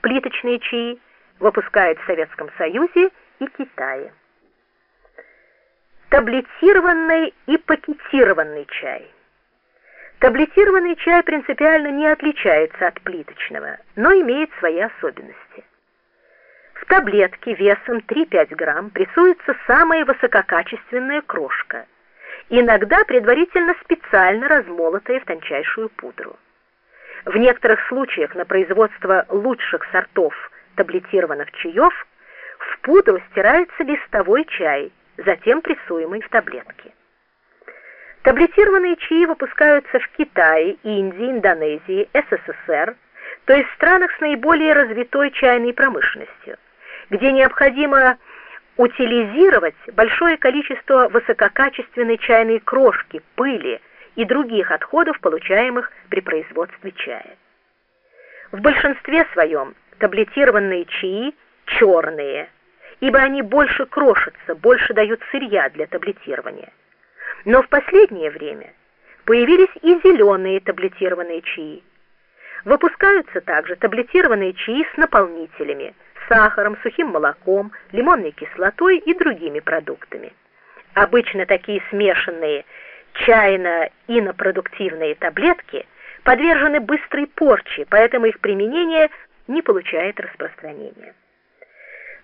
плиточные чаи выпускает в Советском Союзе и Китае. Таблетированный и пакетированный чай. Таблетированный чай принципиально не отличается от плиточного, но имеет свои особенности. В таблетке весом 3-5 грамм прессуется самая высококачественная крошка, иногда предварительно специально размолотая в тончайшую пудру. В некоторых случаях на производство лучших сортов таблетированных чаев в пудру стирается листовой чай, затем прессуемый в таблетки. Таблетированные чаи выпускаются в Китае, Индии, Индонезии, СССР, то есть в странах с наиболее развитой чайной промышленностью, где необходимо утилизировать большое количество высококачественной чайной крошки, пыли и других отходов, получаемых при производстве чая. В большинстве своем таблетированные чаи черные, ибо они больше крошатся, больше дают сырья для таблетирования. Но в последнее время появились и зеленые таблетированные чаи. Выпускаются также таблетированные чаи с наполнителями, сахаром, сухим молоком, лимонной кислотой и другими продуктами. Обычно такие смешанные чайно-инопродуктивные таблетки подвержены быстрой порче, поэтому их применение не получает распространения.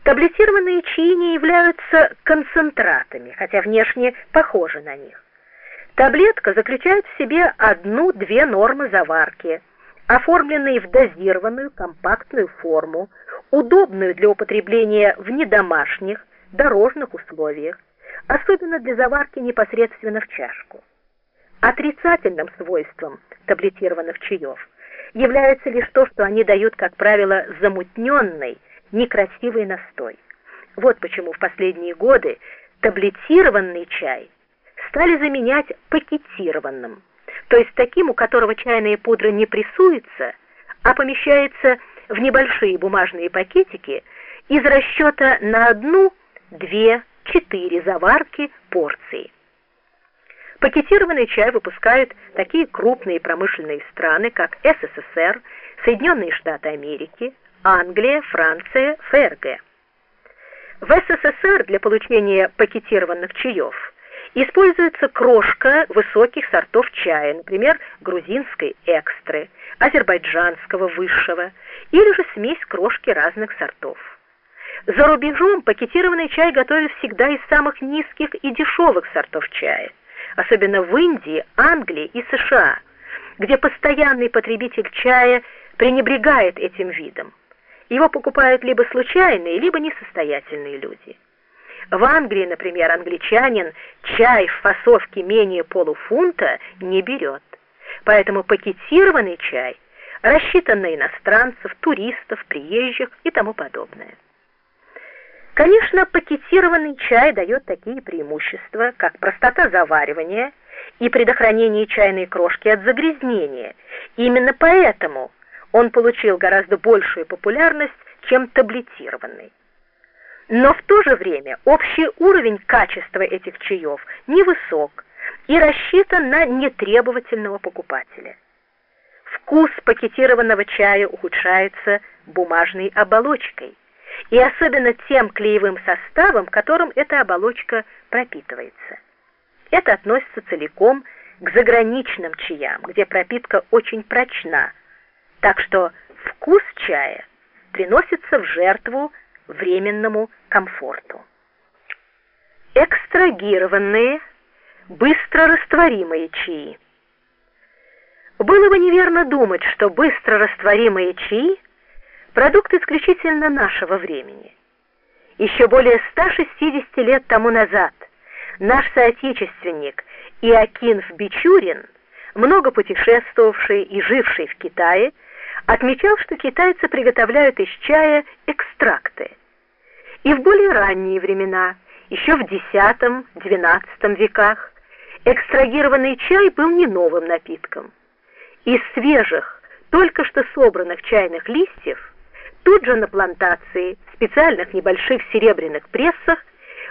Таблетированные чаи не являются концентратами, хотя внешне похожи на них. Таблетка заключает в себе одну-две нормы заварки, оформленные в дозированную компактную форму, удобную для употребления в недомашних, дорожных условиях, особенно для заварки непосредственно в чашку. Отрицательным свойством таблетированных чаев является лишь то, что они дают, как правило, замутненный, некрасивый настой. Вот почему в последние годы таблетированный чай стали заменять пакетированным, то есть таким, у которого чайная пудра не прессуется, а помещается в небольшие бумажные пакетики из расчета на одну-две 4 заварки порции. Пакетированный чай выпускают такие крупные промышленные страны, как СССР, Соединенные Штаты Америки, Англия, Франция, ФРГ. В СССР для получения пакетированных чаев используется крошка высоких сортов чая, например, грузинской экстры, азербайджанского высшего, или же смесь крошки разных сортов. За рубежом пакетированный чай готовят всегда из самых низких и дешевых сортов чая, особенно в Индии, Англии и США, где постоянный потребитель чая пренебрегает этим видом. Его покупают либо случайные, либо несостоятельные люди. В Англии, например, англичанин чай в фасовке менее полуфунта не берет. Поэтому пакетированный чай рассчитан на иностранцев, туристов, приезжих и тому подобное. Конечно, пакетированный чай дает такие преимущества, как простота заваривания и предохранение чайной крошки от загрязнения. Именно поэтому он получил гораздо большую популярность, чем таблетированный. Но в то же время общий уровень качества этих чаев невысок и рассчитан на нетребовательного покупателя. Вкус пакетированного чая ухудшается бумажной оболочкой и особенно тем клеевым составом, которым эта оболочка пропитывается. Это относится целиком к заграничным чаям, где пропитка очень прочна, так что вкус чая приносится в жертву временному комфорту. Экстрагированные, быстро растворимые чаи. Было бы неверно думать, что быстро растворимые чаи – продукт исключительно нашего времени. Еще более 160 лет тому назад наш соотечественник Иокинф Бичурин, много путешествовавший и живший в Китае, отмечал, что китайцы приготовляют из чая экстракты. И в более ранние времена, еще в X-XII веках, экстрагированный чай был не новым напитком. Из свежих, только что собранных чайных листьев тут же на плантации, в специальных небольших серебряных прессах,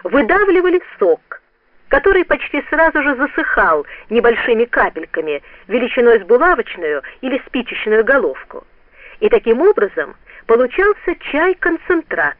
выдавливали сок, который почти сразу же засыхал небольшими капельками величиной с булавочную или спичечную головку. И таким образом получался чай-концентрат,